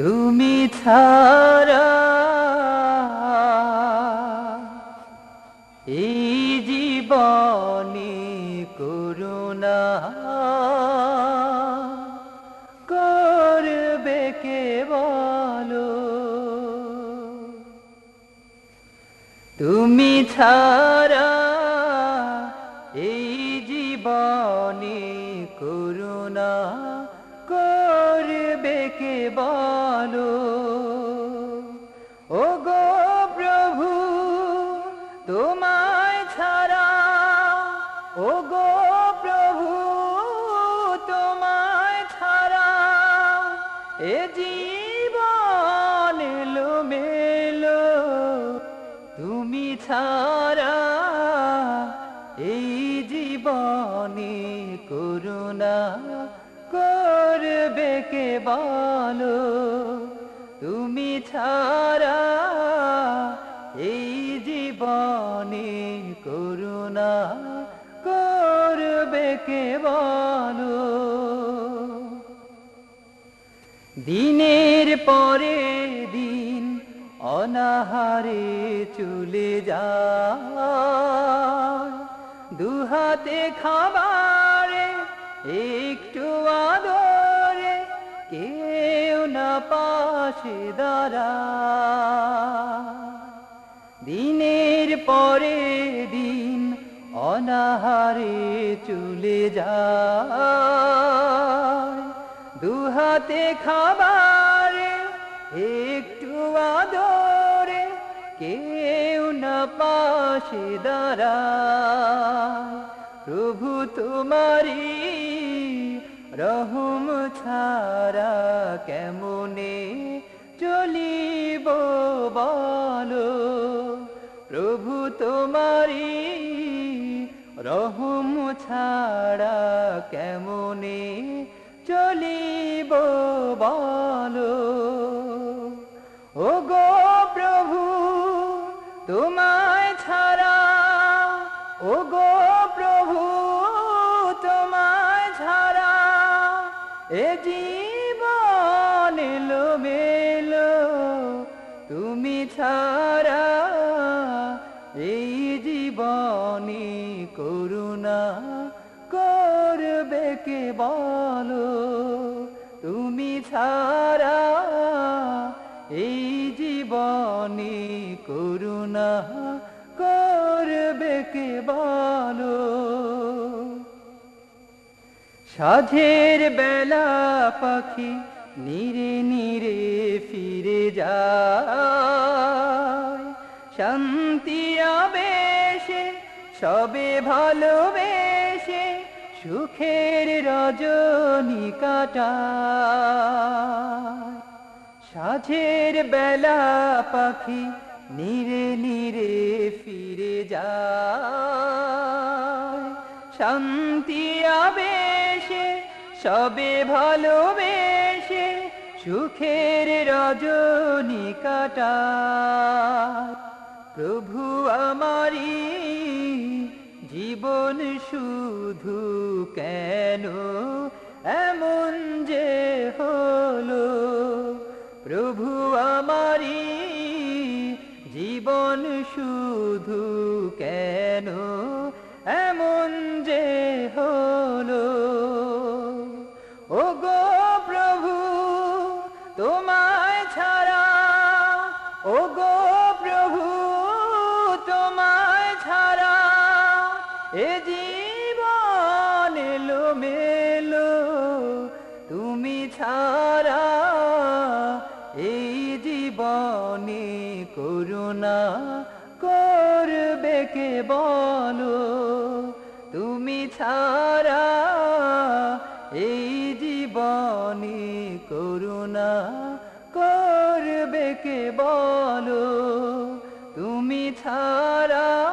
তুমি ছাড়া এই জীবনে করুণা করবে কে বলো? তুমি ছাড়া এই জীবনে করুণা করবে কে বলো ও গো প্রভু, তোমায় ছাড়া ও গো প্রভু, তোমায় ছাড়া, এ জীবন মেলো তুমি ছাড়া এই জীবনে করুণা করবে কে বলো? তুমি ছাড়া এই জীবনে করুণা করবে কে বলো? দিনের পরে দিন অনাহারে চলে যায়। দুহাতে খাবারে একটু পাশে দাঁড়া। দিনের পরে দিন অনাহারে চলে যায়। দুহাতে খাবারে, একটু আদরে, কেউ না পাশে দাঁড়ায়। প্রভু তোমারি রহম ছাড়া কেমনে চলিব বলো, প্রভু তোমারি রহম ছাড়া কেমনে চলিব বলো? ও গো প্রভু তোমায় ছাড়া ও গো প্রভু তোমায় ছাড়া এ জীবন এলো মেলো তুমি ছাড়া এই জীবনে করুণা করবে কে বলো? তুমি ছাড়া এই জীবনে করুণা করবে কে বলো? সাঝের বেলা পাখি নিরে নিরে ফিরে যায়। শান্তি আবেশে সবে ভালোবেসে সুখের রজনী কাটায়। সাঝের বেলা পাখি নিরে নিরে ফিরে যায়। শান্তি আবেশে সবে ভালোবেসে সুখের রজনী কাটায়। প্রভু আমারি, জীবন শুধু কেন? এমন যে হলো, প্রভু আমারি, জীবন শুধু কেন? এমন যে হলো ও গো প্রভু তোমায় এ জীবন মেলো তুমি ছাড়া এই জীবনে করুণা করবে কে বলো? তুমি ছাড়া এই জীবনে করুণা করবে কে বলো? তুমি ছাড়া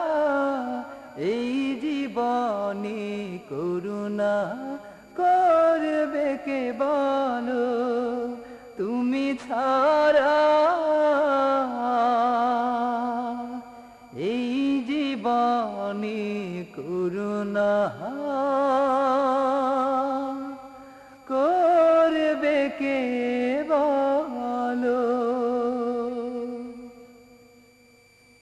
এই জীবনী করুণা।